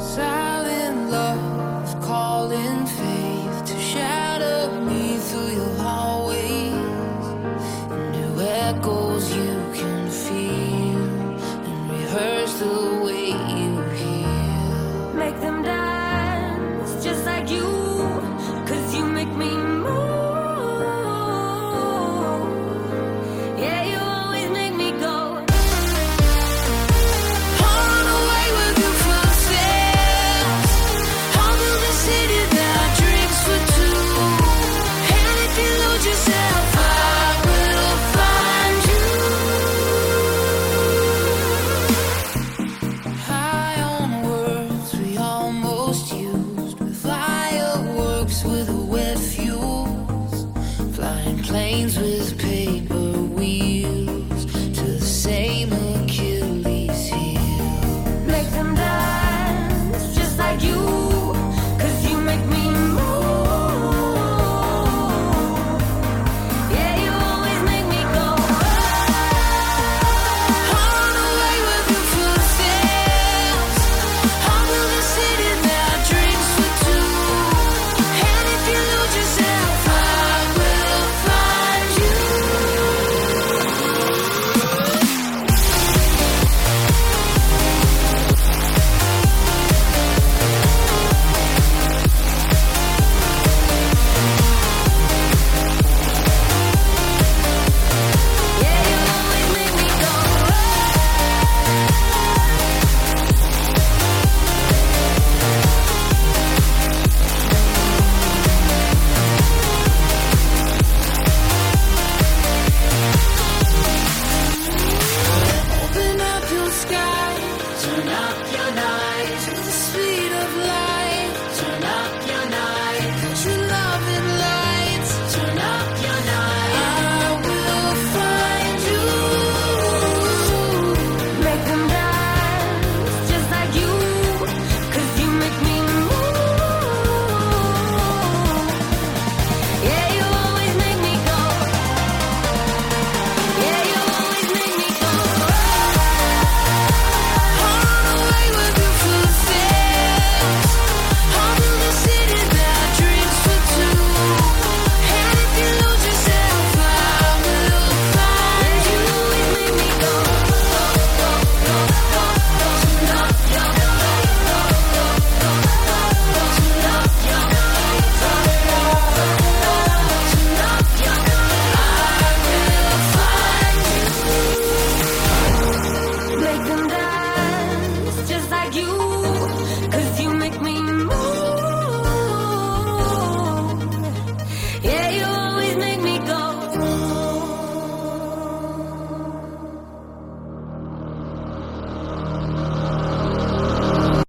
So 最。